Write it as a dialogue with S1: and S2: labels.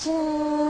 S1: 天。